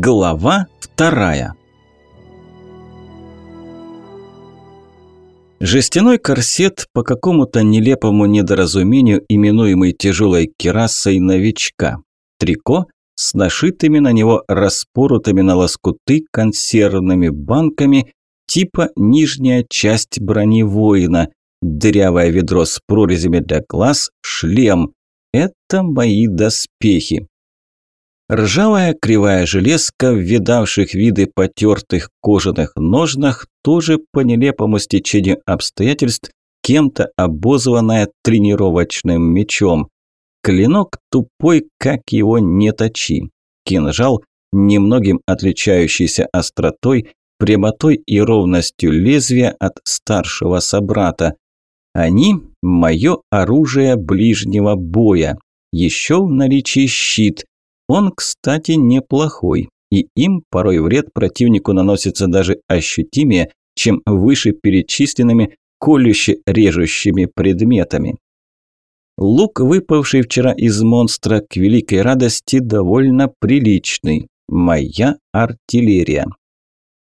Глава вторая Жестяной корсет, по какому-то нелепому недоразумению именуемый тяжелой керасой новичка. Трико с нашитыми на него распоротыми на лоскуты консервными банками, типа нижняя часть брони воина, дырявое ведро с прорезями для глаз, шлем. Это мои доспехи. Ржавая кривая железка в видавших виды потертых кожаных ножнах тоже по нелепому стечению обстоятельств кем-то обозванная тренировочным мечом. Клинок тупой, как его не точи. Кинжал, немногим отличающийся остротой, прямотой и ровностью лезвия от старшего собрата. Они – мое оружие ближнего боя. Еще в наличии щит – он, кстати, неплохой, и им порой вред противнику наносится даже ощутимее, чем выше перечисленными колюще-режущими предметами. Лук, выпавший вчера из монстра, к великой радости довольно приличный. Моя артиллерия.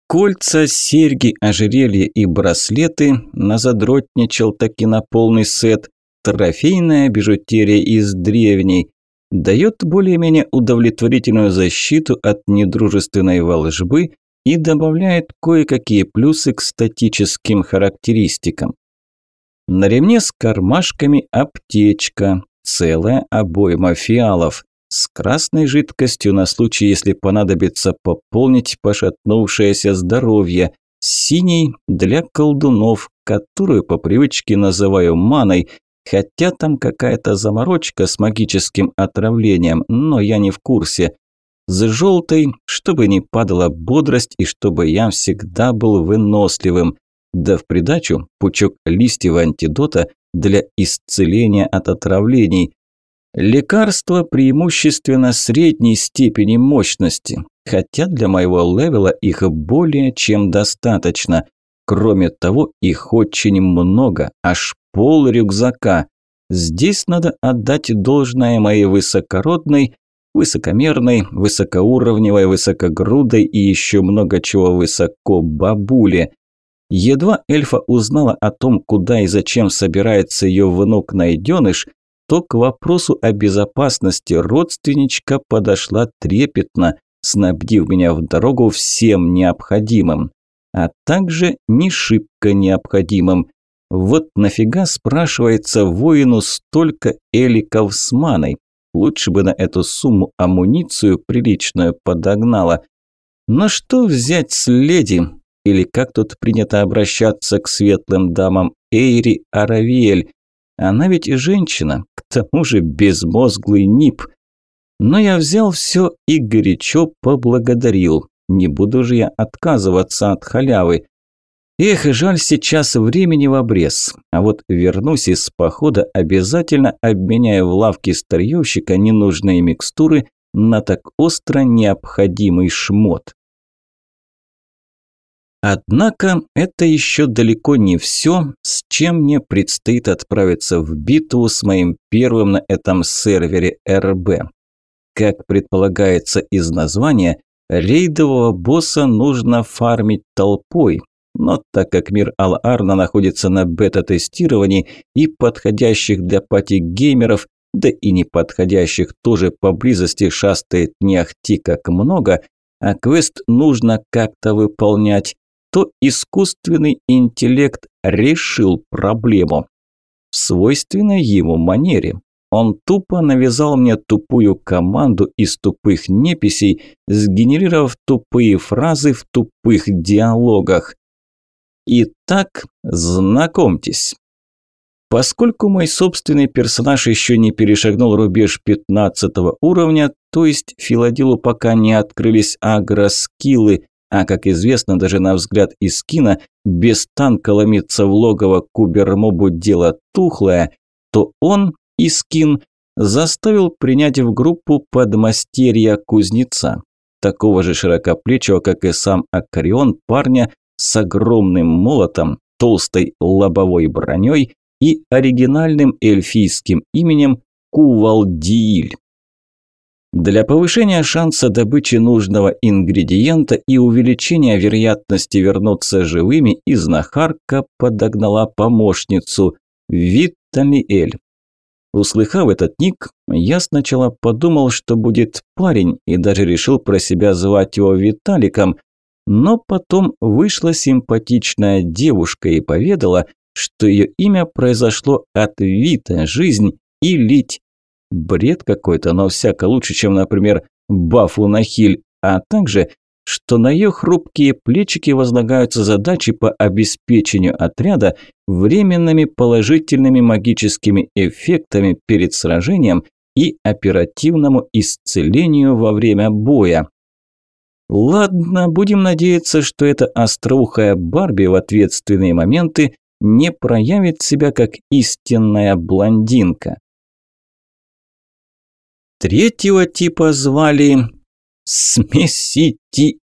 Кольца, серьги, ожерелья и браслеты назадротничал таки на полный сет. Трофейная бижутерия из древней, дает более-менее удовлетворительную защиту от недружественной волжбы и добавляет кое-какие плюсы к статическим характеристикам. На ремне с кармашками аптечка, целая обойма фиалов, с красной жидкостью на случай, если понадобится пополнить пошатнувшееся здоровье, синий для колдунов, которую по привычке называю маной, Хотя там какая-то заморочка с магическим отравлением, но я не в курсе. С желтой, чтобы не падала бодрость и чтобы я всегда был выносливым. Да в придачу пучок листьев антидота для исцеления от отравлений. Лекарства преимущественно средней степени мощности, хотя для моего левела их более чем достаточно. Кроме того, их очень много, аж пол рюкзака. Здесь надо отдать должное моей высокородной, высокомерной, высокоуровневой, высокогрудой и еще много чего высоко бабуле. Едва эльфа узнала о том, куда и зачем собирается ее внук-найденыш, то к вопросу о безопасности родственничка подошла трепетно, снабдив меня в дорогу всем необходимым, а также не шибко необходимым. Вот нафига, спрашивается, воину столько эликов с маной? Лучше бы на эту сумму амуницию приличную подогнала. Но что взять с леди? Или как тут принято обращаться к светлым дамам Эйри Аравиэль? Она ведь и женщина, к тому же безмозглый нип. Но я взял все и горячо поблагодарил. Не буду же я отказываться от халявы. Эх, жаль, сейчас времени в обрез. А вот вернусь из похода, обязательно обменяю в лавке старьевщика ненужные микстуры на так остро необходимый шмот. Однако это еще далеко не все, с чем мне предстоит отправиться в битву с моим первым на этом сервере РБ. Как предполагается из названия, рейдового босса нужно фармить толпой, но так как мир Ал-Арна находится на бета-тестировании и подходящих для пати-геймеров, да и неподходящих тоже поблизости шастает не ахти как много, а квест нужно как-то выполнять, то искусственный интеллект решил проблему. В свойственной ему манере. Он тупо навязал мне тупую команду из тупых неписей, сгенерировав тупые фразы в тупых диалогах. Итак, знакомьтесь. Поскольку мой собственный персонаж еще не перешагнул рубеж 15 уровня, то есть Филадилу пока не открылись агроскиллы, а, как известно, даже на взгляд Искина, без танка ломиться в логово Кубермобу дело тухлое, то он, Искин, заставил принять в группу подмастерья кузнеца, такого же широкоплечего, как и сам Акарион, парня, с огромным молотом, толстой лобовой броней и оригинальным эльфийским именем Кувалдииль. Для повышения шанса добычи нужного ингредиента и увеличения вероятности вернуться живыми, изнахарка подогнала помощницу Виталиэль. Услыхав этот ник, я сначала подумал, что будет парень, и даже решил про себя звать его Виталиком, но потом вышла симпатичная девушка и поведала, что ее имя произошло от Вита – жизнь и лить Бред какой-то, но всяко лучше, чем, например, Бафу Нахиль, а также, что на ее хрупкие плечики возлагаются задачи по обеспечению отряда временными положительными магическими эффектами перед сражением и оперативному исцелению во время боя. Ладно, будем надеяться, что эта остроухая Барби в ответственные моменты не проявит себя как истинная блондинка. Третьего типа звали Смеситель.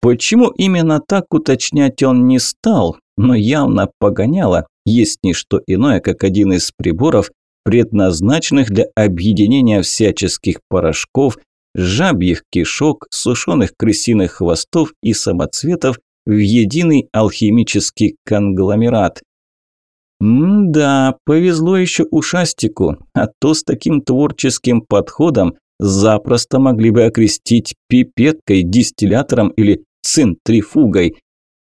Почему именно так уточнять он не стал, но явно погоняло, есть не что иное, как один из приборов, предназначенных для объединения всяческих порошков, жабьих кишок, сушеных крысиных хвостов и самоцветов в единый алхимический конгломерат. М-да, повезло еще ушастику, а то с таким творческим подходом запросто могли бы окрестить пипеткой, дистиллятором или центрифугой.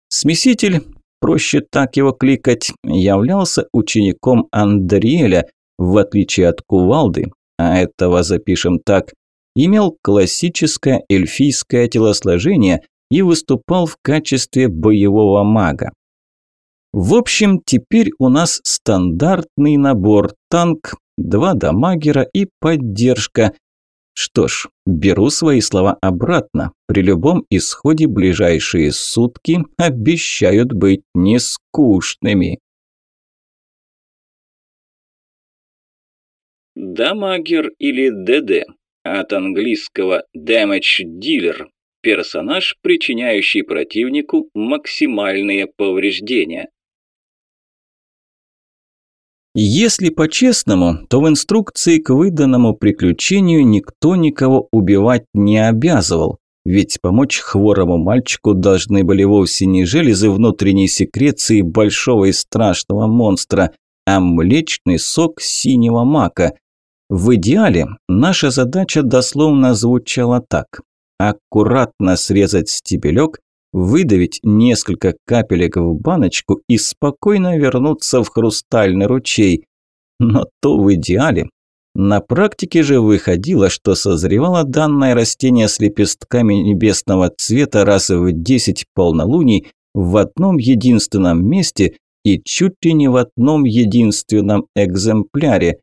Смеситель, проще так его кликать, являлся учеником Андриэля, в отличие от кувалды, а этого запишем так, имел классическое эльфийское телосложение и выступал в качестве боевого мага. В общем, теперь у нас стандартный набор танк, два дамагера и поддержка. Что ж, беру свои слова обратно. При любом исходе ближайшие сутки обещают быть нескучными. Дамагер или ДД от английского Damage Dealer – персонаж, причиняющий противнику максимальные повреждения. Если по-честному, то в инструкции к выданному приключению никто никого убивать не обязывал. Ведь помочь хворому мальчику должны были вовсе не железы внутренней секреции большого и страшного монстра, а млечный сок синего мака. В идеале наша задача дословно звучала так. Аккуратно срезать стебелек, выдавить несколько капелек в баночку и спокойно вернуться в хрустальный ручей. Но то в идеале. На практике же выходило, что созревало данное растение с лепестками небесного цвета раз в 10 полнолуний в одном единственном месте и чуть ли не в одном единственном экземпляре.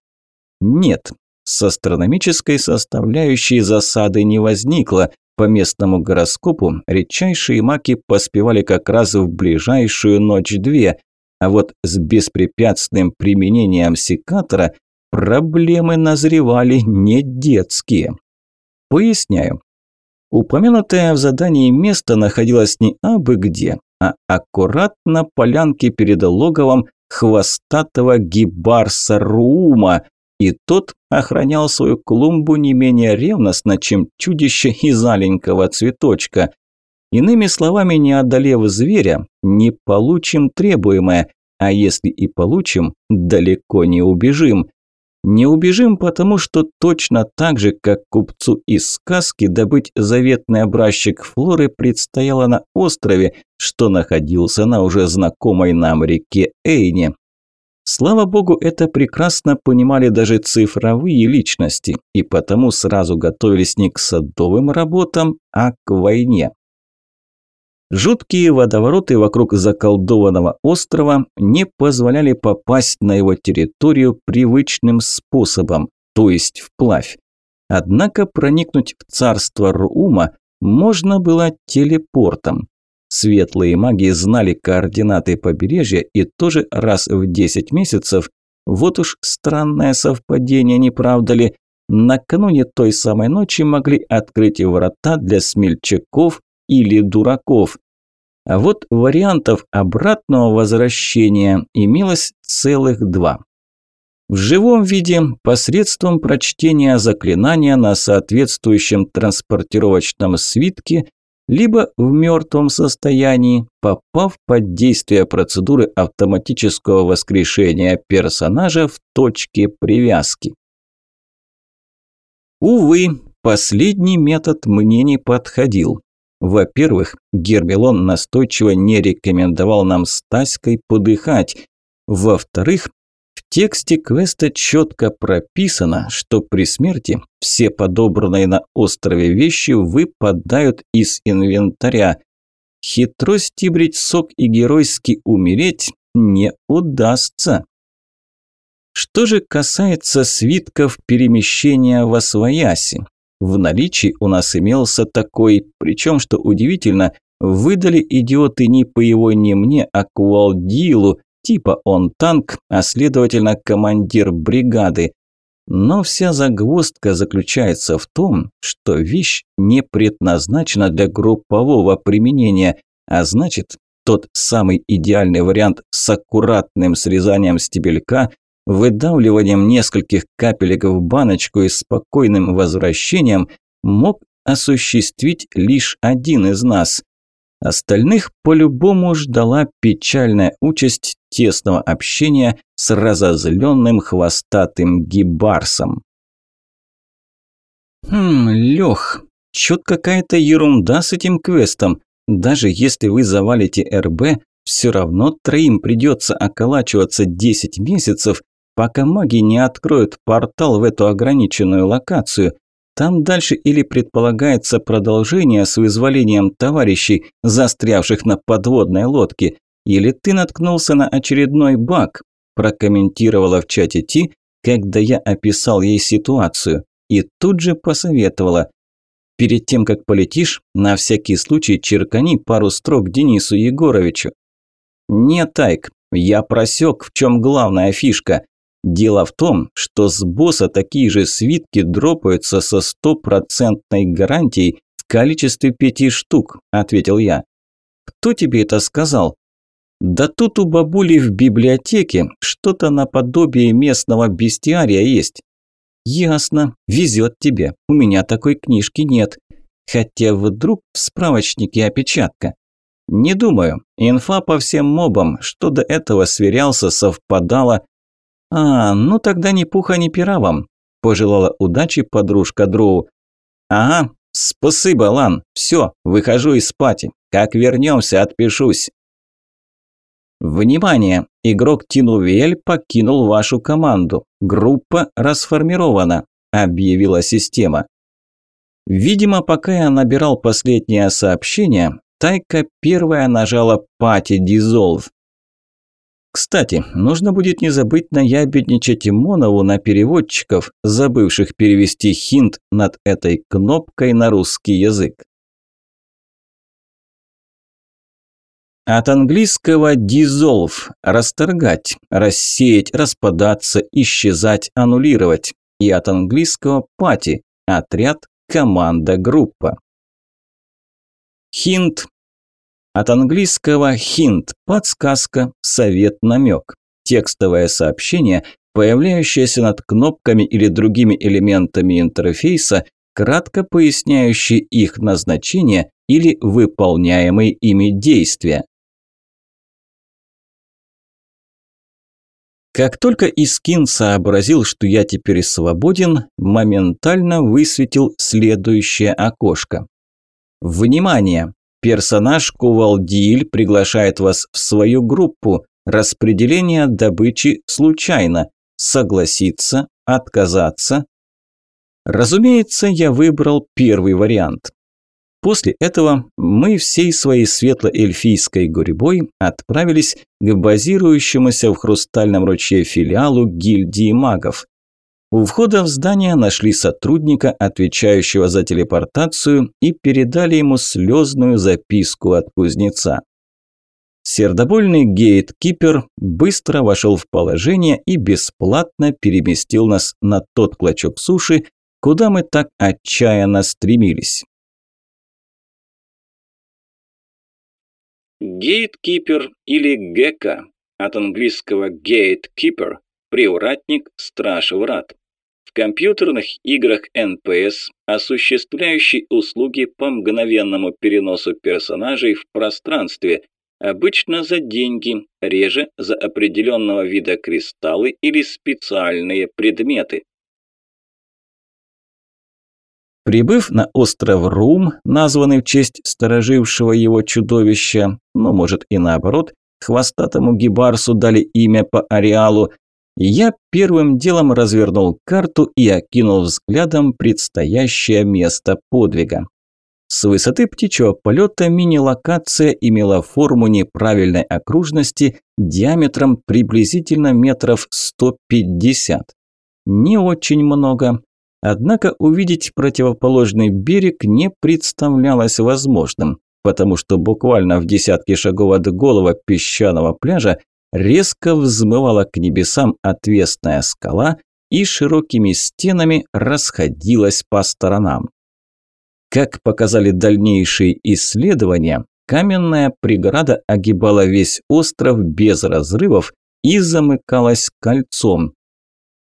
Нет, с астрономической составляющей засады не возникло, по местному гороскопу редчайшие маки поспевали как раз в ближайшую ночь-две, а вот с беспрепятственным применением секатора проблемы назревали не детские. Поясняю. Упомянутое в задании место находилось не абы где, а аккуратно на полянке перед логовом хвостатого гибарса Рума, и тот охранял свою клумбу не менее ревностно, чем чудище из аленького цветочка. Иными словами, не одолев зверя, не получим требуемое, а если и получим, далеко не убежим. Не убежим, потому что точно так же, как купцу из сказки добыть заветный образчик флоры предстояло на острове, что находился на уже знакомой нам реке Эйне. Слава богу, это прекрасно понимали даже цифровые личности, и потому сразу готовились не к садовым работам, а к войне. Жуткие водовороты вокруг заколдованного острова не позволяли попасть на его территорию привычным способом, то есть вплавь. Однако проникнуть в царство Рума можно было телепортом. Светлые маги знали координаты побережья и тоже раз в 10 месяцев, вот уж странное совпадение, не правда ли, накануне той самой ночи могли открыть врата для смельчаков или дураков. А вот вариантов обратного возвращения имелось целых два. В живом виде посредством прочтения заклинания на соответствующем транспортировочном свитке либо в мертвом состоянии, попав под действие процедуры автоматического воскрешения персонажа в точке привязки. Увы, последний метод мне не подходил. Во-первых, Гермелон настойчиво не рекомендовал нам с Таськой подыхать. Во-вторых, тексте квеста четко прописано, что при смерти все подобранные на острове вещи выпадают из инвентаря. Хитро стибрить сок и геройски умереть не удастся. Что же касается свитков перемещения во свояси, в наличии у нас имелся такой, причем, что удивительно, выдали идиоты не по его, не мне, а Куалдилу, типа он танк, а следовательно командир бригады. Но вся загвоздка заключается в том, что вещь не предназначена для группового применения, а значит, тот самый идеальный вариант с аккуратным срезанием стебелька выдавливанием нескольких капелек в баночку и спокойным возвращением мог осуществить лишь один из нас. Остальных по-любому ждала печальная участь тесного общения с разозленным хвостатым гибарсом. «Хм, Лёх, чё-то какая-то ерунда с этим квестом. Даже если вы завалите РБ, все равно троим придется околачиваться 10 месяцев, пока маги не откроют портал в эту ограниченную локацию. Там дальше или предполагается продолжение с вызволением товарищей, застрявших на подводной лодке, или ты наткнулся на очередной баг, прокомментировала в чате Ти, когда я описал ей ситуацию, и тут же посоветовала. Перед тем, как полетишь, на всякий случай черкани пару строк Денису Егоровичу. «Нет, Тайк, я просек, в чем главная фишка. Дело в том, что с босса такие же свитки дропаются со стопроцентной гарантией в количестве пяти штук, ответил я. Кто тебе это сказал? Да тут у бабули в библиотеке что-то наподобие местного бестиария есть. Ясно, везет тебе, у меня такой книжки нет. Хотя вдруг в справочнике опечатка. Не думаю, инфа по всем мобам, что до этого сверялся, совпадала, «А, ну тогда ни пуха, ни пера вам», – пожелала удачи подружка Дроу. «Ага, спасибо, Лан. Все, выхожу из пати. Как вернемся, отпишусь». Внимание! Игрок Тинувель покинул вашу команду. Группа расформирована, объявила система. Видимо, пока я набирал последнее сообщение, Тайка первая нажала «Пати Dissolve». Кстати, нужно будет не забыть наябедничать Монову на переводчиков, забывших перевести хинт над этой кнопкой на русский язык. От английского dissolve – расторгать, рассеять, распадаться, исчезать, аннулировать. И от английского party – отряд, команда, группа. Хинт от английского hint – подсказка, совет, намек. Текстовое сообщение, появляющееся над кнопками или другими элементами интерфейса, кратко поясняющие их назначение или выполняемые ими действия. Как только Искин сообразил, что я теперь свободен, моментально высветил следующее окошко. Внимание! Персонаж Кувалдиль приглашает вас в свою группу. Распределение добычи случайно. Согласиться, отказаться. Разумеется, я выбрал первый вариант. После этого мы всей своей светло-эльфийской гурьбой отправились к базирующемуся в Хрустальном ручье филиалу гильдии магов. У входа в здание нашли сотрудника, отвечающего за телепортацию, и передали ему слезную записку от кузнеца. Сердобольный гейткипер быстро вошел в положение и бесплатно переместил нас на тот клочок суши, куда мы так отчаянно стремились. Гейткипер или ГК от английского gatekeeper привратник, страж врат. В компьютерных играх NPC, осуществляющий услуги по мгновенному переносу персонажей в пространстве, обычно за деньги, реже за определенного вида кристаллы или специальные предметы. Прибыв на остров Рум, названный в честь сторожившего его чудовища, ну, может и наоборот, хвостатому гибарсу дали имя по ареалу, я первым делом развернул карту и окинул взглядом предстоящее место подвига. С высоты птичьего полета мини-локация имела форму неправильной окружности диаметром приблизительно метров 150. Не очень много, Однако увидеть противоположный берег не представлялось возможным, потому что буквально в десятке шагов от голого песчаного пляжа резко взмывала к небесам отвесная скала и широкими стенами расходилась по сторонам. Как показали дальнейшие исследования, каменная преграда огибала весь остров без разрывов и замыкалась кольцом,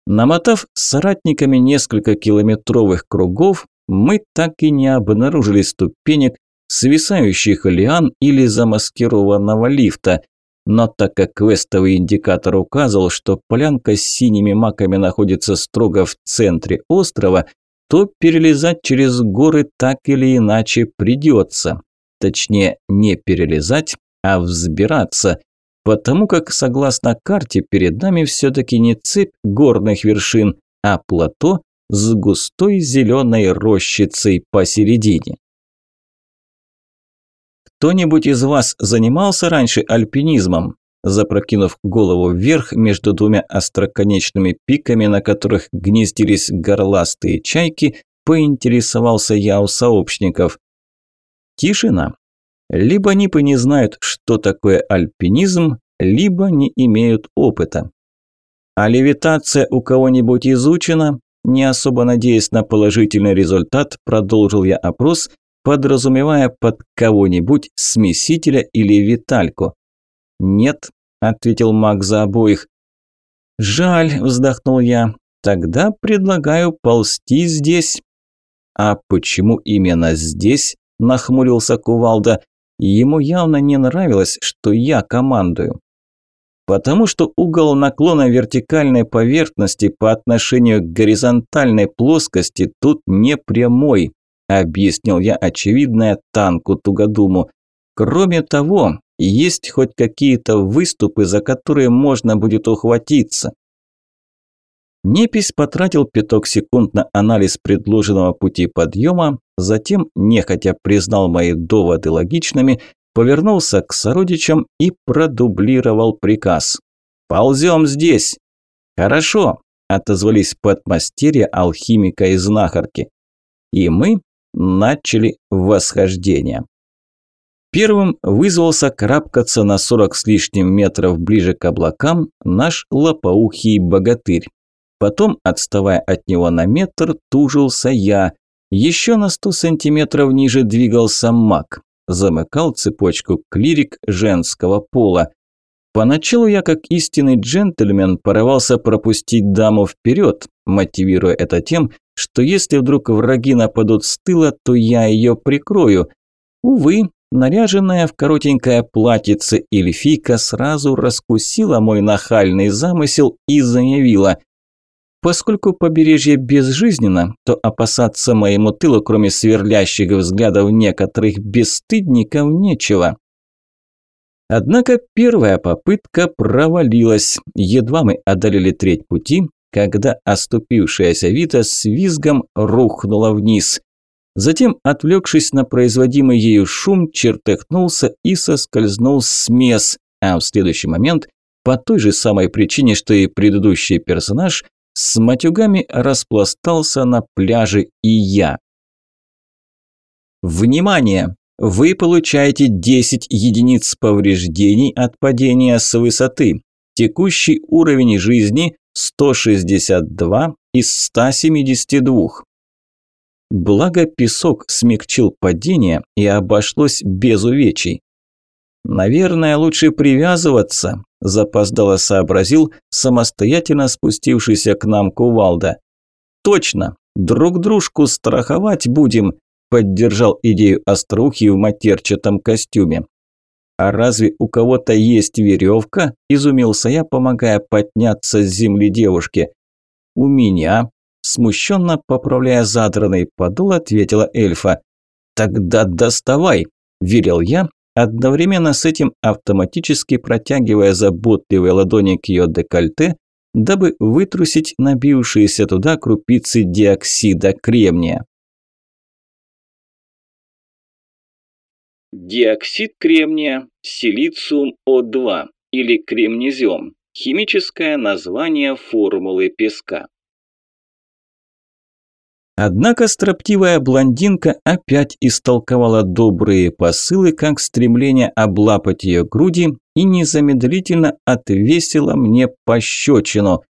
Намотав соратниками несколько километровых кругов, мы так и не обнаружили ступенек, свисающих лиан или замаскированного лифта. Но так как квестовый индикатор указывал, что полянка с синими маками находится строго в центре острова, то перелезать через горы так или иначе придется. Точнее, не перелезать, а взбираться потому как, согласно карте, перед нами все-таки не цепь горных вершин, а плато с густой зеленой рощицей посередине. Кто-нибудь из вас занимался раньше альпинизмом? Запрокинув голову вверх между двумя остроконечными пиками, на которых гнездились горластые чайки, поинтересовался я у сообщников. Тишина. Либо Нипы не знают, что такое альпинизм, либо не имеют опыта. А левитация у кого-нибудь изучена? Не особо надеясь на положительный результат, продолжил я опрос, подразумевая под кого-нибудь смесителя или витальку. «Нет», – ответил маг за обоих. «Жаль», – вздохнул я. «Тогда предлагаю ползти здесь». «А почему именно здесь?» – нахмурился Кувалда. Ему явно не нравилось, что я командую. Потому что угол наклона вертикальной поверхности по отношению к горизонтальной плоскости тут не прямой, объяснил я очевидное танку Тугодуму. Кроме того, есть хоть какие-то выступы, за которые можно будет ухватиться. Непись потратил пяток секунд на анализ предложенного пути подъема, затем нехотя признал мои доводы логичными, повернулся к сородичам и продублировал приказ. «Ползем здесь!» «Хорошо!» – отозвались подмастерья алхимика и знахарки. И мы начали восхождение. Первым вызвался карабкаться на сорок с лишним метров ближе к облакам наш лопоухий богатырь. Потом, отставая от него на метр, тужился я. Еще на сто сантиметров ниже двигался маг. Замыкал цепочку клирик женского пола. Поначалу я, как истинный джентльмен, порывался пропустить даму вперед, мотивируя это тем, что если вдруг враги нападут с тыла, то я ее прикрою. Увы, наряженная в коротенькое платьице эльфийка сразу раскусила мой нахальный замысел и заявила Поскольку побережье безжизненно, то опасаться моему тылу, кроме сверлящих взглядов некоторых бесстыдников, нечего. Однако первая попытка провалилась. Едва мы одолели треть пути, когда оступившаяся Вита с визгом рухнула вниз. Затем, отвлекшись на производимый ею шум, чертыхнулся и соскользнул с мес, а в следующий момент, по той же самой причине, что и предыдущий персонаж, с матюгами распластался на пляже и я. Внимание! Вы получаете 10 единиц повреждений от падения с высоты. Текущий уровень жизни 162 из 172. Благо песок смягчил падение и обошлось без увечий. «Наверное, лучше привязываться», запоздало сообразил самостоятельно спустившийся к нам кувалда. Точно, друг дружку страховать будем, поддержал идею Острухи в матерчатом костюме. «А разве у кого-то есть веревка?» – изумился я, помогая подняться с земли девушке. «У меня», – смущенно поправляя задранный подол, ответила эльфа. «Тогда доставай», – верил я, одновременно с этим автоматически протягивая заботливые ладони к ее декольте, дабы вытрусить набившиеся туда крупицы диоксида кремния. Диоксид кремния, силициум О2 или кремнезем – химическое название формулы песка. Однако строптивая блондинка опять истолковала добрые посылы как стремление облапать ее груди и незамедлительно отвесила мне пощечину.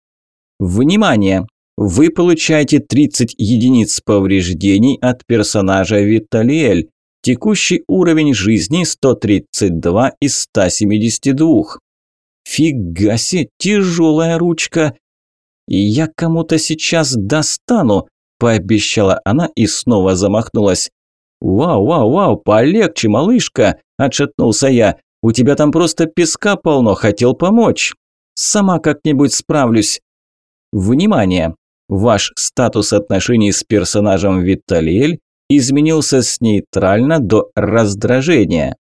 «Внимание! Вы получаете 30 единиц повреждений от персонажа Виталиэль. Текущий уровень жизни 132 из 172. Фига себе, тяжелая ручка. Я кому-то сейчас достану, пообещала она и снова замахнулась. «Вау, вау, вау, полегче, малышка!» – отшатнулся я. «У тебя там просто песка полно, хотел помочь. Сама как-нибудь справлюсь». Внимание! Ваш статус отношений с персонажем Виталиэль изменился с нейтрально до раздражения.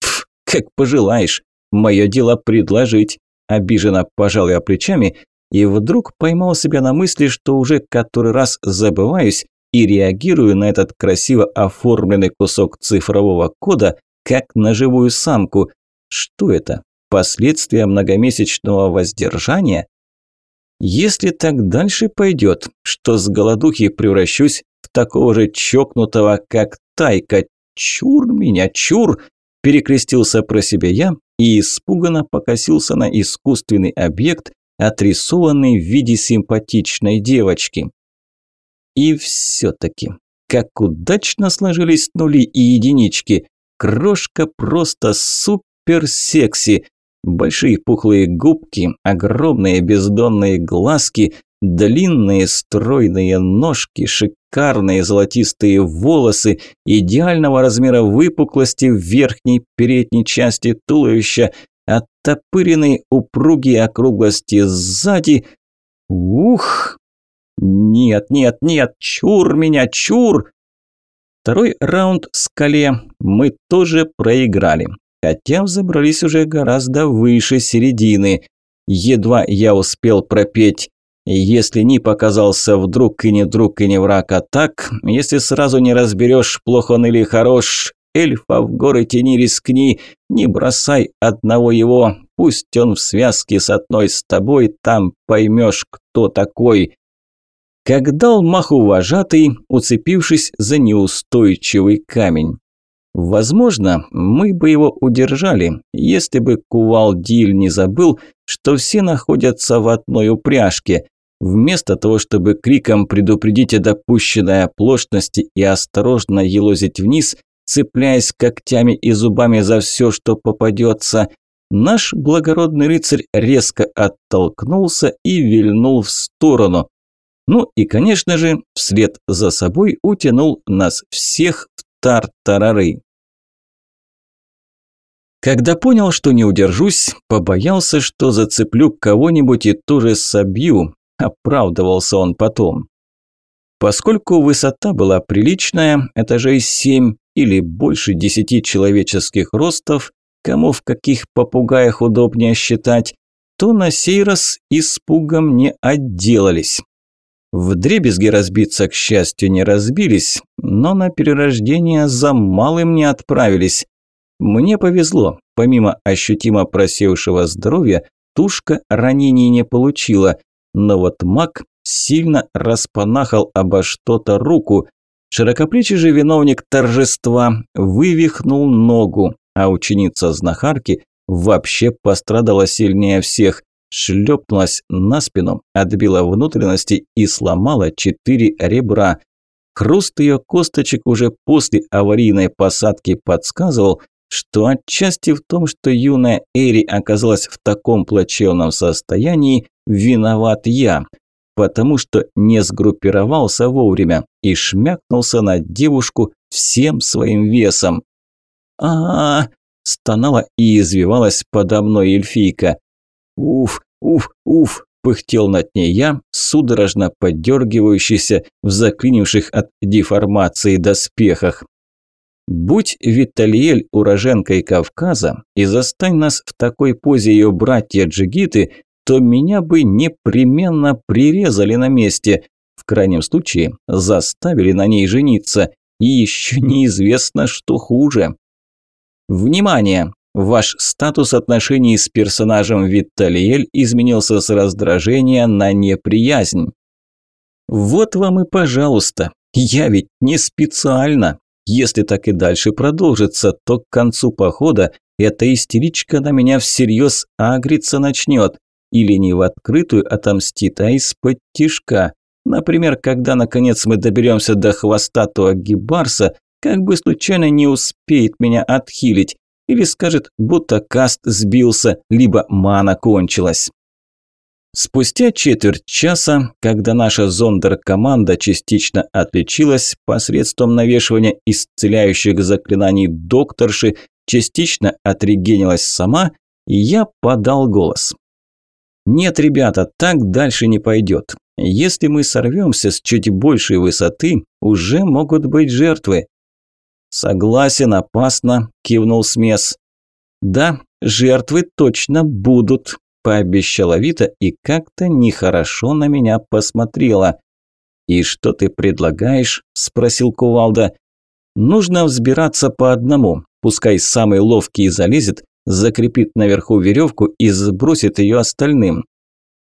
«Пф, как пожелаешь, мое дело предложить», – обиженно пожал я плечами и вдруг поймал себя на мысли, что уже который раз забываюсь и реагирую на этот красиво оформленный кусок цифрового кода, как на живую самку. Что это? Последствия многомесячного воздержания? Если так дальше пойдет, что с голодухи превращусь такого же чокнутого, как Тайка. Чур меня, чур! Перекрестился про себя я и испуганно покосился на искусственный объект, отрисованный в виде симпатичной девочки. И все-таки, как удачно сложились нули и единички. Крошка просто супер секси. Большие пухлые губки, огромные бездонные глазки, длинные стройные ножки, шикарные золотистые волосы, идеального размера выпуклости в верхней передней части туловища, оттопыренные упругие округлости сзади. Ух! Нет, нет, нет, чур меня, чур! Второй раунд в скале мы тоже проиграли, хотя взобрались уже гораздо выше середины. Едва я успел пропеть если не показался вдруг и не друг, и не враг, а так, если сразу не разберешь, плох он или хорош, эльфа в горы тени рискни, не бросай одного его, пусть он в связке с одной с тобой, там поймешь, кто такой. Как дал маху вожатый, уцепившись за неустойчивый камень. Возможно, мы бы его удержали, если бы Кувалдиль не забыл, что все находятся в одной упряжке. Вместо того, чтобы криком предупредить о допущенной оплошности и осторожно елозить вниз, цепляясь когтями и зубами за все, что попадется, наш благородный рыцарь резко оттолкнулся и вильнул в сторону. Ну и, конечно же, вслед за собой утянул нас всех в тартарары. Когда понял, что не удержусь, побоялся, что зацеплю кого-нибудь и тоже собью, оправдывался он потом. Поскольку высота была приличная, этажей семь или больше десяти человеческих ростов, кому в каких попугаях удобнее считать, то на сей раз испугом не отделались. В дребезги разбиться, к счастью, не разбились, но на перерождение за малым не отправились. Мне повезло, помимо ощутимо просевшего здоровья, тушка ранений не получила, но вот маг сильно распанахал обо что-то руку. Широкоплечий же виновник торжества вывихнул ногу, а ученица знахарки вообще пострадала сильнее всех. Шлепнулась на спину, отбила внутренности и сломала четыре ребра. Хруст ее косточек уже после аварийной посадки подсказывал, что отчасти в том, что юная Эри оказалась в таком плачевном состоянии, виноват я, потому что не сгруппировался вовремя и шмякнулся на девушку всем своим весом. а, -а, -а стонала и извивалась подо мной эльфийка. «Уф, уф, уф!» – пыхтел над ней я, судорожно подергивающийся в заклинивших от деформации доспехах. Будь Виталиэль уроженкой Кавказа и застань нас в такой позе ее братья-джигиты, то меня бы непременно прирезали на месте, в крайнем случае заставили на ней жениться, и еще неизвестно, что хуже. Внимание! Ваш статус отношений с персонажем Виталиэль изменился с раздражения на неприязнь. Вот вам и пожалуйста. Я ведь не специально. Если так и дальше продолжится, то к концу похода эта истеричка на меня всерьез агриться начнет. Или не в открытую отомстит, а из-под тишка. Например, когда наконец мы доберемся до хвостатого гибарса, как бы случайно не успеет меня отхилить. Или скажет, будто каст сбился, либо мана кончилась. Спустя четверть часа, когда наша зондер-команда частично отличилась посредством навешивания исцеляющих заклинаний докторши, частично отрегенилась сама, я подал голос. «Нет, ребята, так дальше не пойдет. Если мы сорвемся с чуть большей высоты, уже могут быть жертвы». «Согласен, опасно», – кивнул Смес. «Да, жертвы точно будут», пообещала Вита и как-то нехорошо на меня посмотрела. «И что ты предлагаешь?» – спросил Кувалда. «Нужно взбираться по одному. Пускай самый ловкий залезет, закрепит наверху веревку и сбросит ее остальным».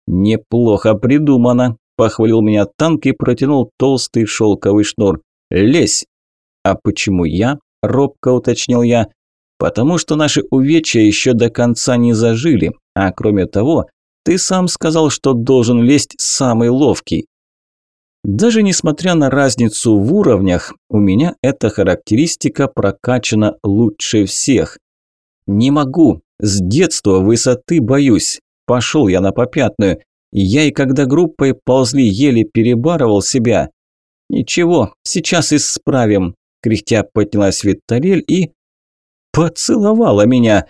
«Неплохо придумано», – похвалил меня танк и протянул толстый шелковый шнур. «Лезь!» «А почему я?» – робко уточнил я. «Потому что наши увечья еще до конца не зажили, а кроме того, ты сам сказал, что должен лезть самый ловкий. Даже несмотря на разницу в уровнях, у меня эта характеристика прокачана лучше всех. Не могу, с детства высоты боюсь. Пошел я на попятную. Я и когда группой ползли, еле перебарывал себя. Ничего, сейчас исправим. Кряхтя поднялась Виталель и... Поцеловала меня.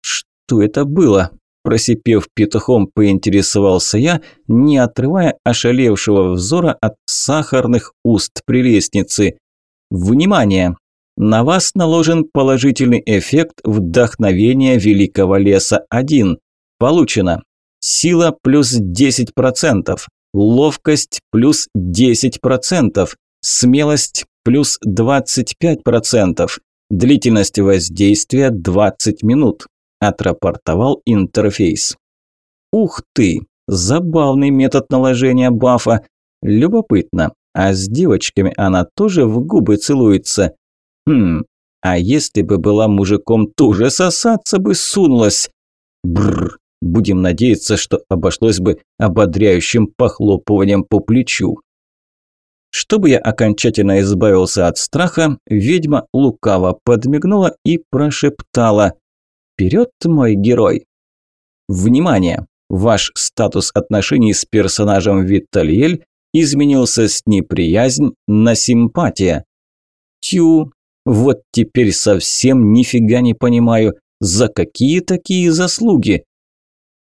Что это было? Просипев петухом, поинтересовался я, не отрывая ошалевшего взора от сахарных уст прелестницы. «Внимание! На вас наложен положительный эффект вдохновения Великого Леса-1. Получено. Сила плюс 10%, ловкость плюс 10%, смелость плюс 25%, длительность воздействия 20 минут отрапортовал интерфейс. Ух ты, забавный метод наложения бафа. Любопытно, а с девочками она тоже в губы целуется? Хм, а если бы была мужиком, тоже сосаться бы сунулась. Бррр, будем надеяться, что обошлось бы ободряющим похлопыванием по плечу. Чтобы я окончательно избавился от страха, ведьма лукаво подмигнула и прошептала Вперед, мой герой! Внимание! Ваш статус отношений с персонажем Виталиэль изменился с неприязнь на симпатия. Тю, вот теперь совсем нифига не понимаю, за какие такие заслуги?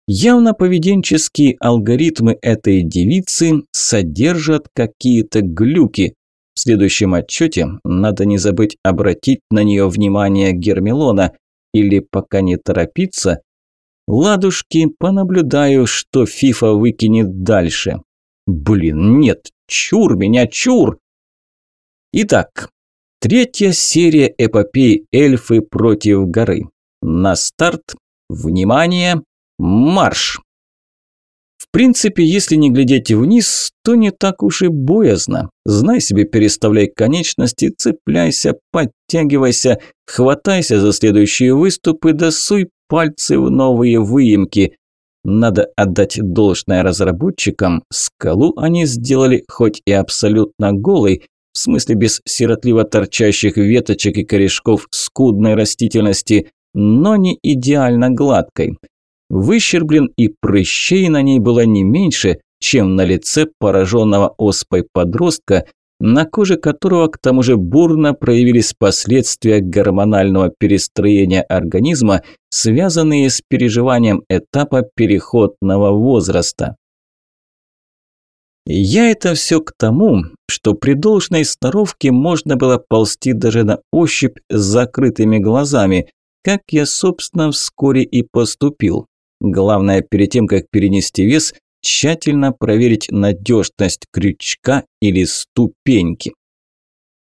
Явно поведенческие алгоритмы этой девицы содержат какие-то глюки. В следующем отчете надо не забыть обратить на нее внимание Гермелона, или пока не торопиться? Ладушки, понаблюдаю, что Фифа выкинет дальше. Блин, нет, чур меня, чур! Итак, третья серия эпопеи «Эльфы против горы». На старт, внимание, марш! В принципе, если не глядеть вниз, то не так уж и боязно. Знай себе, переставляй конечности, цепляйся, подтягивайся, хватайся за следующие выступы, да суй пальцы в новые выемки. Надо отдать должное разработчикам, скалу они сделали хоть и абсолютно голой, в смысле без сиротливо торчащих веточек и корешков скудной растительности, но не идеально гладкой. Выщерблен и прыщей на ней было не меньше, чем на лице пораженного оспой подростка, на коже которого к тому же бурно проявились последствия гормонального перестроения организма, связанные с переживанием этапа переходного возраста. Я это все к тому, что при должной сноровке можно было ползти даже на ощупь с закрытыми глазами, как я, собственно, вскоре и поступил. Главное, перед тем, как перенести вес, тщательно проверить надежность крючка или ступеньки.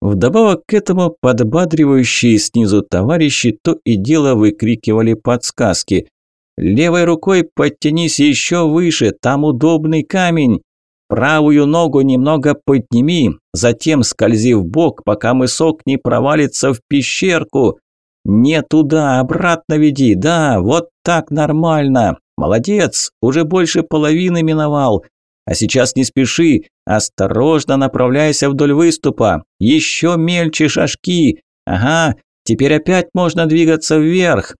Вдобавок к этому подбадривающие снизу товарищи то и дело выкрикивали подсказки. «Левой рукой подтянись еще выше, там удобный камень!» Правую ногу немного подними, затем скользи в бок, пока мысок не провалится в пещерку. Не туда, обратно веди, да, вот так нормально. Молодец, уже больше половины миновал. А сейчас не спеши, осторожно направляйся вдоль выступа. Еще мельче шажки. Ага, теперь опять можно двигаться вверх.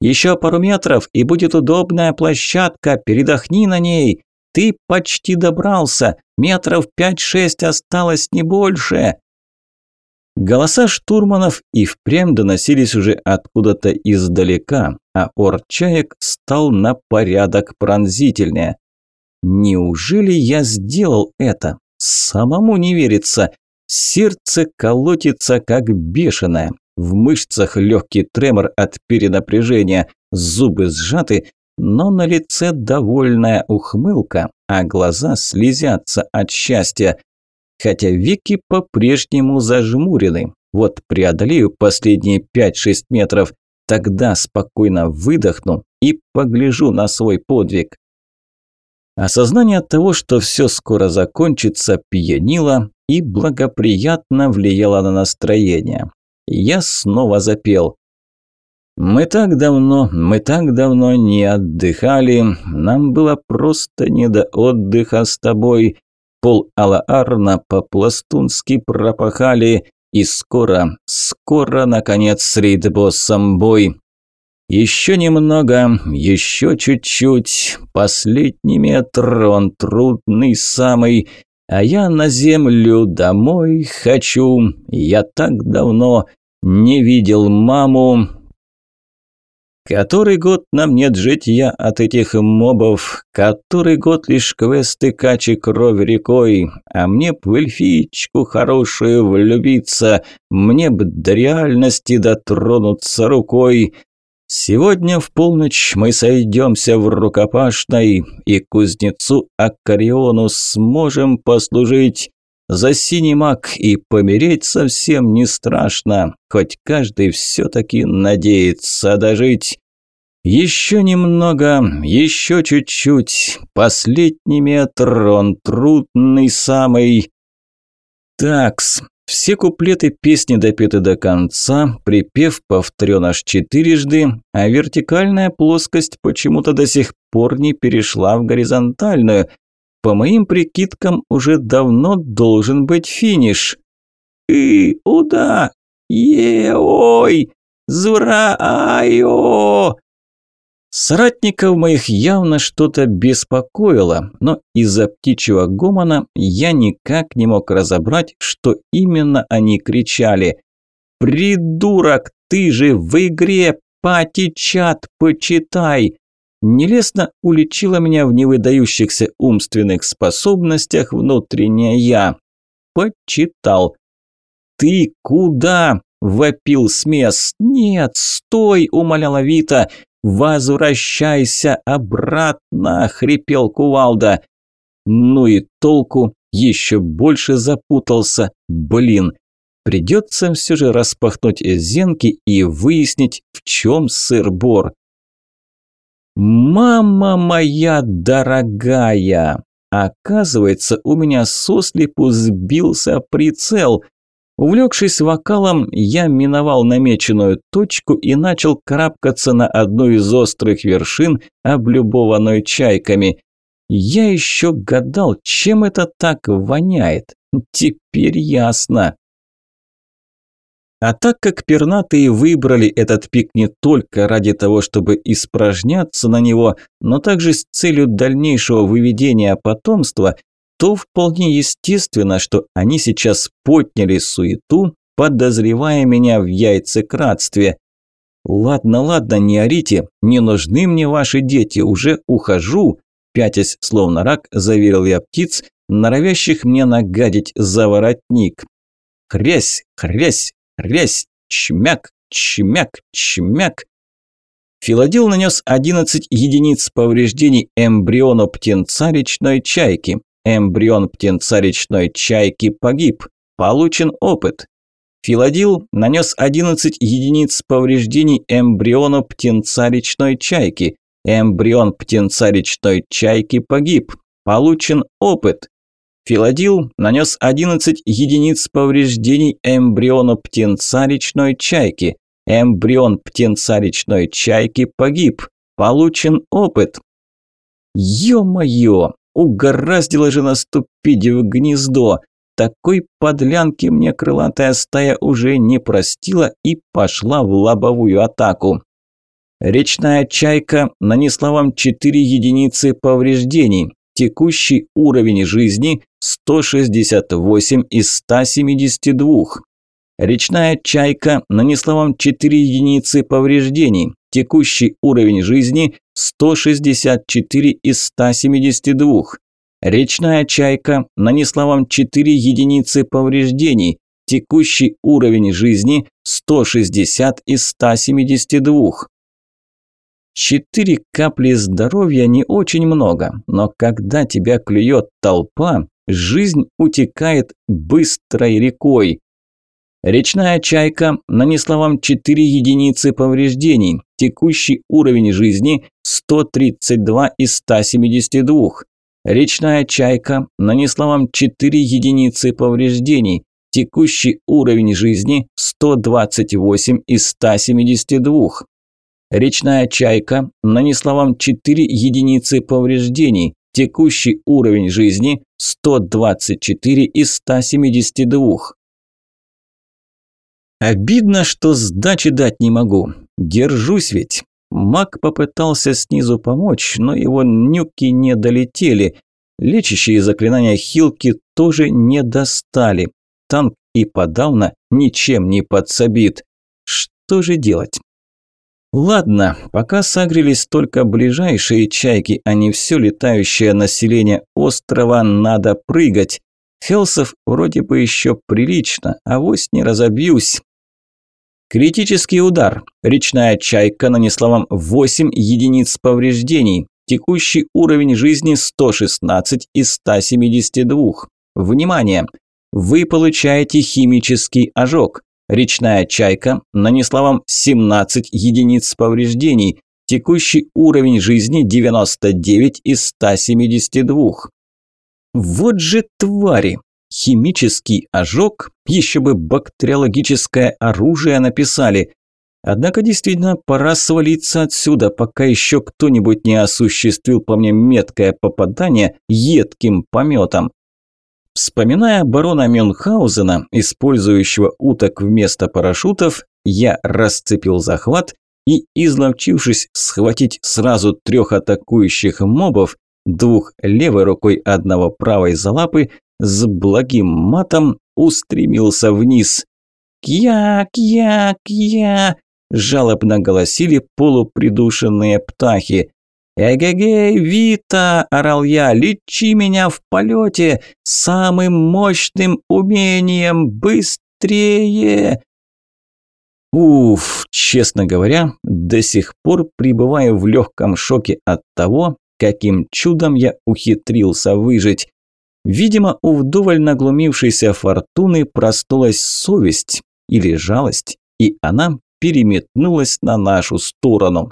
Еще пару метров, и будет удобная площадка, передохни на ней. Ты почти добрался, метров пять-шесть осталось не больше. Голоса штурманов и впрямь доносились уже откуда-то издалека, а ор чаек стал на порядок пронзительнее. Неужели я сделал это? Самому не верится. Сердце колотится как бешеное. В мышцах легкий тремор от перенапряжения, зубы сжаты, но на лице довольная ухмылка, а глаза слезятся от счастья. Хотя веки по-прежнему зажмурены. Вот преодолею последние 5-6 метров, тогда спокойно выдохну и погляжу на свой подвиг. Осознание того, что все скоро закончится, пьянило и благоприятно влияло на настроение. Я снова запел. Мы так давно, мы так давно не отдыхали, нам было просто не до отдыха с тобой. Пол Алаарна по-пластунски пропахали, и скоро, скоро, наконец, с рейдбоссом бой. Еще немного, еще чуть-чуть, последний метр, он трудный самый, а я на землю домой хочу, я так давно не видел маму, Который год нам нет житья от этих мобов, который год лишь квесты качи кровь рекой, а мне б в эльфичку хорошую влюбиться, мне б до реальности дотронуться рукой. Сегодня в полночь мы сойдемся в рукопашной, и кузнецу Акариону сможем послужить. За синий маг и помереть совсем не страшно, хоть каждый все-таки надеется дожить. Еще немного, еще чуть-чуть, последний метр, он трудный самый. Такс, все куплеты песни допеты до конца, припев повторен аж четырежды, а вертикальная плоскость почему-то до сих пор не перешла в горизонтальную – по моим прикидкам, уже давно должен быть финиш. И уда! Е-ой! Зурайо! Соратников моих явно что-то беспокоило, но из-за птичьего гомона я никак не мог разобрать, что именно они кричали. «Придурок, ты же в игре! Пати-чат, почитай! Нелестно уличила меня в невыдающихся умственных способностях внутреннее «я». Почитал. «Ты куда?» – вопил смес. «Нет, стой!» – умоляла Вита. «Возвращайся обратно!» – хрипел Кувалда. Ну и толку, еще больше запутался. Блин, придется все же распахнуть зенки и выяснить, в чем сыр-бор. «Мама моя дорогая!» Оказывается, у меня сослепу сбился прицел. Увлекшись вокалом, я миновал намеченную точку и начал карабкаться на одну из острых вершин, облюбованной чайками. Я еще гадал, чем это так воняет. Теперь ясно. А так как пернатые выбрали этот пик не только ради того, чтобы испражняться на него, но также с целью дальнейшего выведения потомства, то вполне естественно, что они сейчас подняли суету, подозревая меня в яйцекратстве. «Ладно, ладно, не орите, не нужны мне ваши дети, уже ухожу», пятясь словно рак, заверил я птиц, норовящих мне нагадить за воротник. Хрясь, хрясь, Хрясь, чмяк, чмяк, чмяк. Филадил нанес 11 единиц повреждений эмбриону птенца речной чайки. Эмбрион птенца речной чайки погиб. Получен опыт. Филадил нанес 11 единиц повреждений эмбриону птенца речной чайки. Эмбрион птенца речной чайки погиб. Получен опыт. Филадил нанес 11 единиц повреждений эмбриону птенца речной чайки. Эмбрион птенца речной чайки погиб. Получен опыт. Ё-моё, угораздило же наступить в гнездо. Такой подлянки мне крылатая стая уже не простила и пошла в лобовую атаку. Речная чайка нанесла вам 4 единицы повреждений. Текущий уровень жизни 168 из 172. Речная чайка нанесла вам 4 единицы повреждений. Текущий уровень жизни 164 из 172. Речная чайка нанесла вам 4 единицы повреждений. Текущий уровень жизни 160 из 172. Четыре капли здоровья не очень много, но когда тебя клюет толпа, жизнь утекает быстрой рекой. Речная чайка нанесла вам 4 единицы повреждений. Текущий уровень жизни 132 из 172. Речная чайка нанесла вам 4 единицы повреждений. Текущий уровень жизни 128 из 172. Речная чайка нанесла вам 4 единицы повреждений. Текущий уровень жизни 124 из 172. Обидно, что сдачи дать не могу. Держусь ведь. Маг попытался снизу помочь, но его нюки не долетели. Лечащие заклинания хилки тоже не достали. Танк и подавно ничем не подсобит. Что же делать? Ладно, пока согрелись только ближайшие чайки, а не все летающее население острова, надо прыгать. Хелсов вроде бы еще прилично, а вось не разобьюсь. Критический удар. Речная чайка нанесла вам 8 единиц повреждений. Текущий уровень жизни 116 из 172. Внимание! Вы получаете химический ожог. Речная чайка нанесла вам 17 единиц повреждений. Текущий уровень жизни 99 из 172. Вот же твари! Химический ожог, еще бы бактериологическое оружие написали. Однако действительно пора свалиться отсюда, пока еще кто-нибудь не осуществил по мне меткое попадание едким пометом. Вспоминая барона Мюнхгаузена, использующего уток вместо парашютов, я расцепил захват и, изловчившись схватить сразу трех атакующих мобов, двух левой рукой, одного правой за лапы, с благим матом устремился вниз. «Кья, кья, кья!» – жалобно голосили полупридушенные птахи. «Эгегей, Вита!» – орал я. «Лечи меня в полете самым мощным умением! Быстрее!» Уф, честно говоря, до сих пор пребываю в легком шоке от того, каким чудом я ухитрился выжить. Видимо, у вдоволь наглумившейся фортуны проснулась совесть или жалость, и она переметнулась на нашу сторону.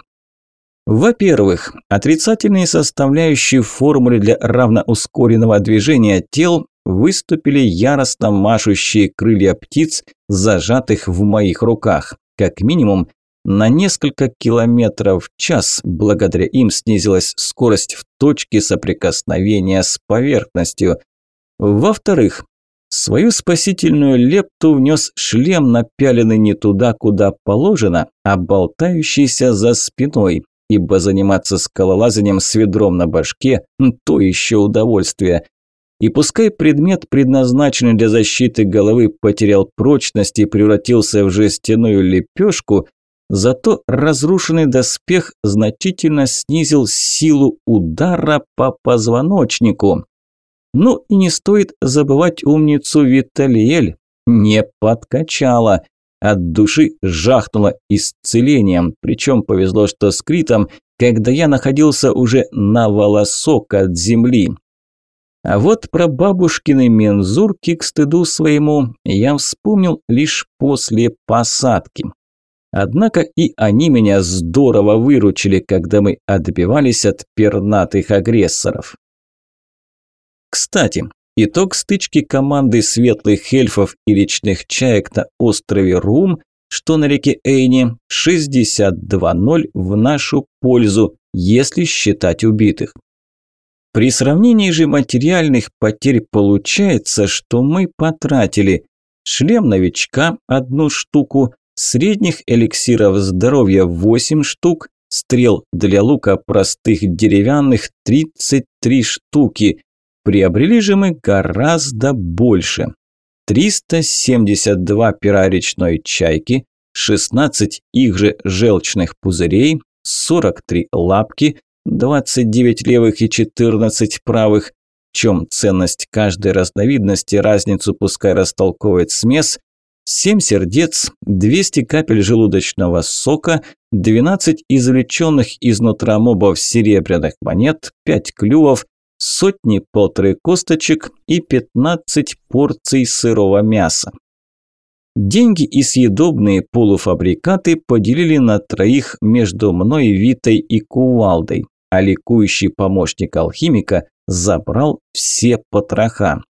Во-первых, отрицательные составляющие формулы для равноускоренного движения тел выступили яростно машущие крылья птиц, зажатых в моих руках. Как минимум, на несколько километров в час благодаря им снизилась скорость в точке соприкосновения с поверхностью. Во-вторых, Свою спасительную лепту внес шлем, напяленный не туда, куда положено, а болтающийся за спиной, ибо заниматься скалолазанием с ведром на башке – то еще удовольствие. И пускай предмет, предназначенный для защиты головы, потерял прочность и превратился в жестяную лепешку, зато разрушенный доспех значительно снизил силу удара по позвоночнику. Ну и не стоит забывать умницу Виталиэль. Не подкачала. От души жахнула исцелением. Причем повезло, что с Критом, когда я находился уже на волосок от земли. А вот про бабушкины мензурки к стыду своему я вспомнил лишь после посадки. Однако и они меня здорово выручили, когда мы отбивались от пернатых агрессоров. Кстати, итог стычки команды светлых эльфов и речных чаек на острове Рум, что на реке Эйни, 62-0 в нашу пользу, если считать убитых. При сравнении же материальных потерь получается, что мы потратили шлем новичка – одну штуку, средних эликсиров здоровья – 8 штук, стрел для лука простых деревянных – 33 штуки, Приобрели же мы гораздо больше. 372 пера речной чайки, 16 их же желчных пузырей, 43 лапки, 29 левых и 14 правых, в чем ценность каждой разновидности, разницу пускай растолковывает смес, 7 сердец, 200 капель желудочного сока, 12 извлеченных изнутра мобов серебряных монет, 5 клювов, сотни-полторы косточек и 15 порций сырого мяса. Деньги и съедобные полуфабрикаты поделили на троих между мной, Витой и Кувалдой, а ликующий помощник алхимика забрал все потроха.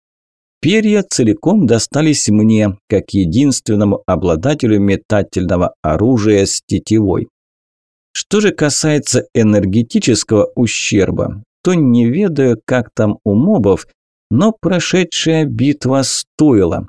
Перья целиком достались мне, как единственному обладателю метательного оружия с тетивой. Что же касается энергетического ущерба, то не ведаю, как там у мобов, но прошедшая битва стоила.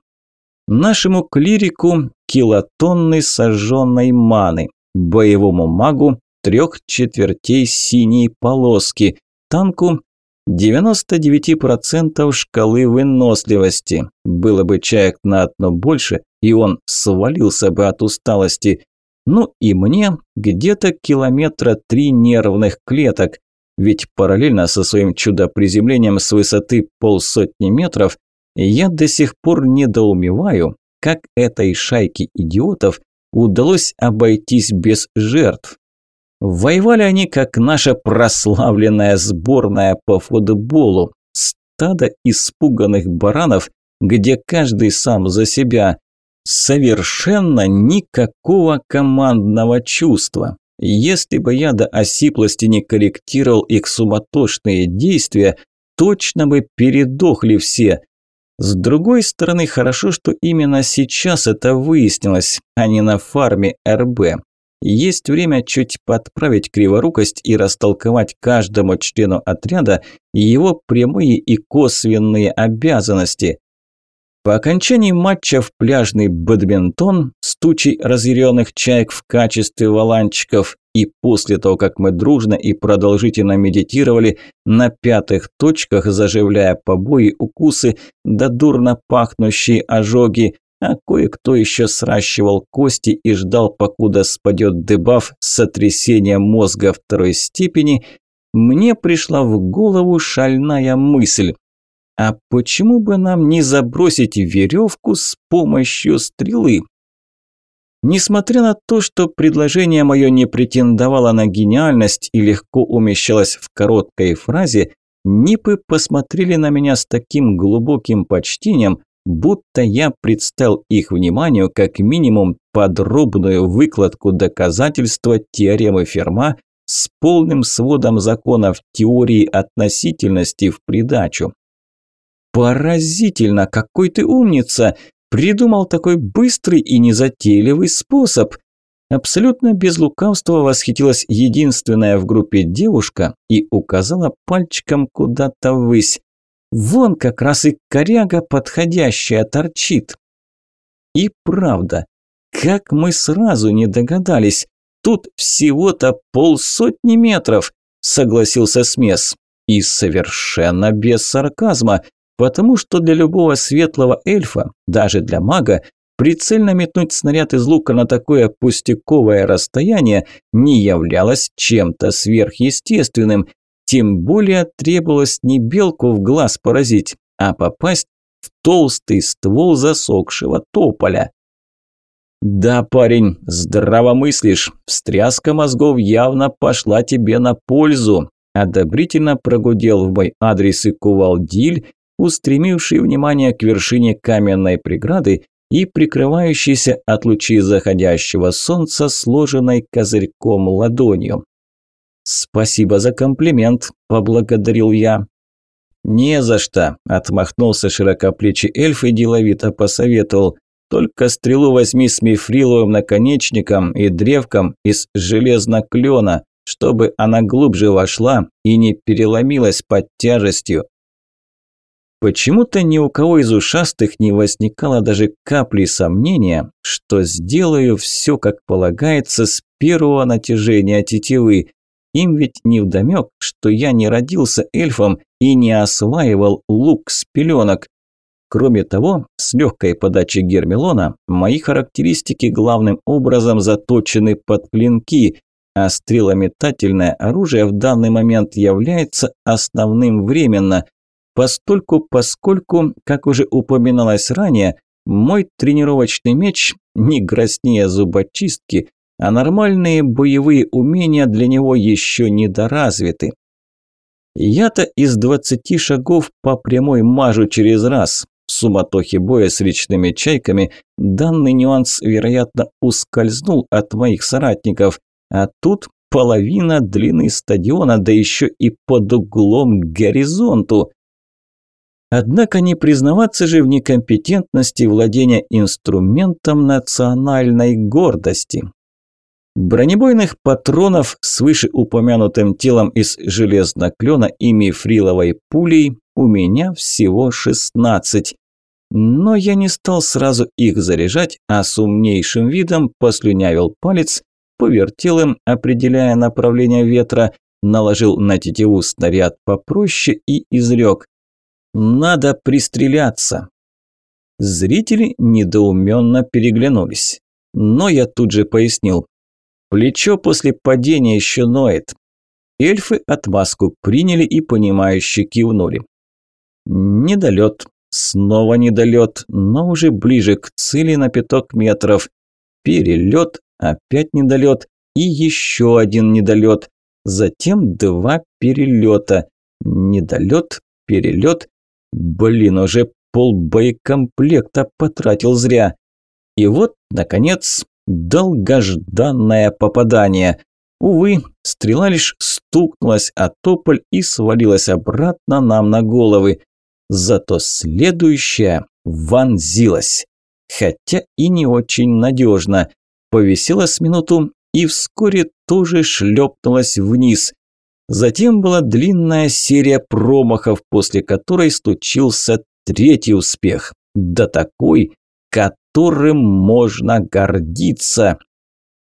Нашему клирику килотонны сожженной маны, боевому магу трех четвертей синей полоски, танку 99% шкалы выносливости. Было бы чаек на одно больше, и он свалился бы от усталости. Ну и мне где-то километра три нервных клеток, ведь параллельно со своим чудо-приземлением с высоты полсотни метров я до сих пор недоумеваю, как этой шайке идиотов удалось обойтись без жертв. Воевали они, как наша прославленная сборная по футболу, стадо испуганных баранов, где каждый сам за себя. Совершенно никакого командного чувства. Если бы я до осиплости не корректировал их суматошные действия, точно бы передохли все. С другой стороны, хорошо, что именно сейчас это выяснилось, а не на фарме РБ. Есть время чуть подправить криворукость и растолковать каждому члену отряда его прямые и косвенные обязанности. По окончании матча в пляжный бадминтон с тучей разъяренных чаек в качестве валанчиков и после того, как мы дружно и продолжительно медитировали на пятых точках, заживляя побои, укусы да дурно пахнущие ожоги, а кое-кто еще сращивал кости и ждал, покуда спадет дебаф сотрясения мозга второй степени, мне пришла в голову шальная мысль. А почему бы нам не забросить веревку с помощью стрелы? Несмотря на то, что предложение мое не претендовало на гениальность и легко умещалось в короткой фразе, Нипы посмотрели на меня с таким глубоким почтением, будто я представил их вниманию как минимум подробную выкладку доказательства теоремы Ферма с полным сводом законов теории относительности в придачу. «Поразительно, какой ты умница! Придумал такой быстрый и незатейливый способ!» Абсолютно без лукавства восхитилась единственная в группе девушка и указала пальчиком куда-то ввысь. Вон как раз и коряга подходящая торчит. И правда, как мы сразу не догадались, тут всего-то полсотни метров, согласился Смес. И совершенно без сарказма, потому что для любого светлого эльфа, даже для мага, прицельно метнуть снаряд из лука на такое пустяковое расстояние не являлось чем-то сверхъестественным, тем более требовалось не белку в глаз поразить, а попасть в толстый ствол засохшего тополя. «Да, парень, здраво мыслишь. Встряска мозгов явно пошла тебе на пользу», одобрительно прогудел в мой адрес и кувалдиль, устремивший внимание к вершине каменной преграды и прикрывающийся от лучей заходящего солнца сложенной козырьком ладонью. «Спасибо за комплимент», – поблагодарил я. «Не за что», – отмахнулся широкоплечий эльф и деловито посоветовал. Только стрелу возьми с мифриловым наконечником и древком из железноклена, чтобы она глубже вошла и не переломилась под тяжестью. Почему-то ни у кого из ушастых не возникало даже капли сомнения, что сделаю все как полагается с первого натяжения тетивы. Им ведь невдомек, что я не родился эльфом и не осваивал лук с пеленок. Кроме того, с легкой подачи Гермелона мои характеристики главным образом заточены под клинки, а стрелометательное оружие в данный момент является основным временно, постольку поскольку, как уже упоминалось ранее, мой тренировочный меч не грознее зубочистки, а нормальные боевые умения для него еще недоразвиты. Я-то из двадцати шагов по прямой мажу через раз, в суматохе боя с речными чайками данный нюанс, вероятно, ускользнул от моих соратников, а тут половина длины стадиона, да еще и под углом к горизонту. Однако не признаваться же в некомпетентности владения инструментом национальной гордости. Бронебойных патронов с вышеупомянутым телом из железноклена и мифриловой пулей у меня всего 16. Но я не стал сразу их заряжать, а с умнейшим видом послюнявил палец, повертел им, определяя направление ветра, наложил на тетиву снаряд попроще и изрек. «Надо пристреляться!» Зрители недоуменно переглянулись. Но я тут же пояснил. Плечо после падения еще ноет. Эльфы отмазку приняли и понимающе кивнули. Недолет, Снова недолет, но уже ближе к цели на пяток метров. Перелет, опять недолет и еще один недолет. Затем два перелета. Недолет, перелет. Блин, уже пол боекомплекта потратил зря. И вот, наконец, долгожданное попадание. Увы, стрела лишь стукнулась о тополь и свалилась обратно нам на головы. Зато следующая вонзилась. Хотя и не очень надежно. Повисела с минуту и вскоре тоже шлепнулась вниз. Затем была длинная серия промахов, после которой стучился третий успех. Да такой, которым можно гордиться.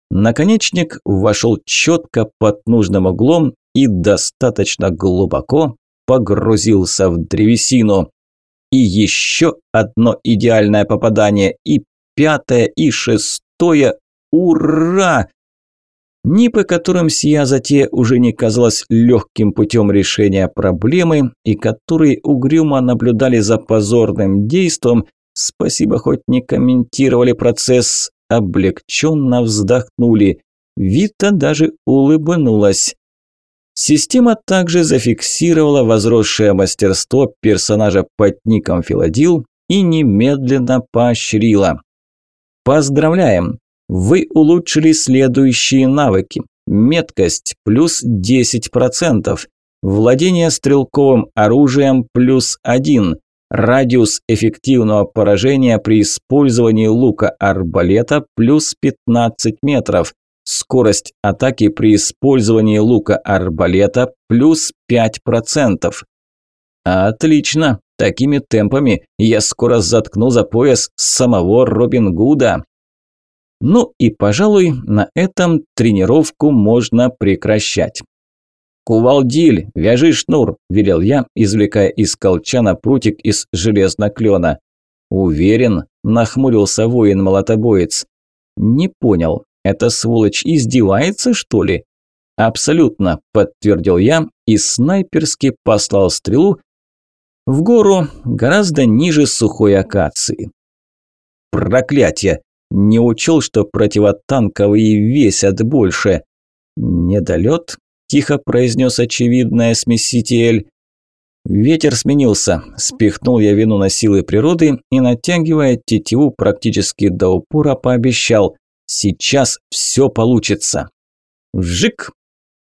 Наконечник вошел четко под нужным углом и достаточно глубоко погрузился в древесину. И еще одно идеальное попадание, и пятое, и шестое. Ура! Нипы, которым сия затея уже не казалась легким путем решения проблемы, и которые угрюмо наблюдали за позорным действом, спасибо хоть не комментировали процесс, облегченно вздохнули. Вита даже улыбнулась. Система также зафиксировала возросшее мастерство персонажа под ником Филадил и немедленно поощрила. Поздравляем! Вы улучшили следующие навыки. Меткость плюс 10%, владение стрелковым оружием плюс 1, радиус эффективного поражения при использовании лука-арбалета плюс 15 метров, Скорость атаки при использовании лука-арбалета плюс 5%. Отлично, такими темпами я скоро заткну за пояс самого Робин Гуда. Ну и, пожалуй, на этом тренировку можно прекращать. «Кувалдиль, вяжи шнур», – велел я, извлекая из колчана прутик из железноклена. «Уверен», – нахмурился воин-молотобоец. «Не понял, эта сволочь издевается, что ли?» «Абсолютно», – подтвердил я и снайперски послал стрелу в гору гораздо ниже сухой акации. «Проклятие! Не учел, что противотанковые весят больше. Недолет, тихо произнес очевидное смеситель. Ветер сменился. Спихнул я вину на силы природы и, натягивая тетиву практически до упора, пообещал. Сейчас все получится. Вжик!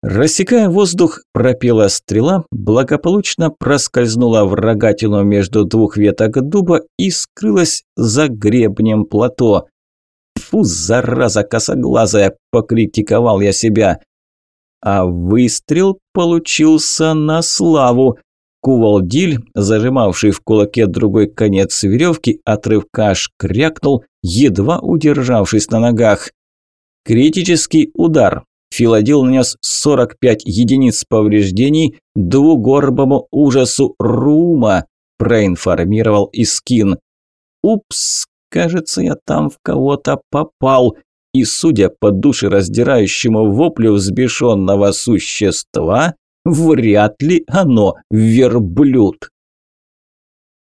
Рассекая воздух, пропела стрела, благополучно проскользнула в рогатину между двух веток дуба и скрылась за гребнем плато. Фу, зараза косоглазая, покритиковал я себя. А выстрел получился на славу. Кувалдиль, зажимавший в кулаке другой конец веревки, отрывка аж крякнул, едва удержавшись на ногах. Критический удар. Филадил нанес 45 единиц повреждений двугорбому ужасу Рума, проинформировал Искин. Упс, Кажется, я там в кого-то попал. И, судя по душераздирающему воплю взбешенного существа, вряд ли оно верблюд.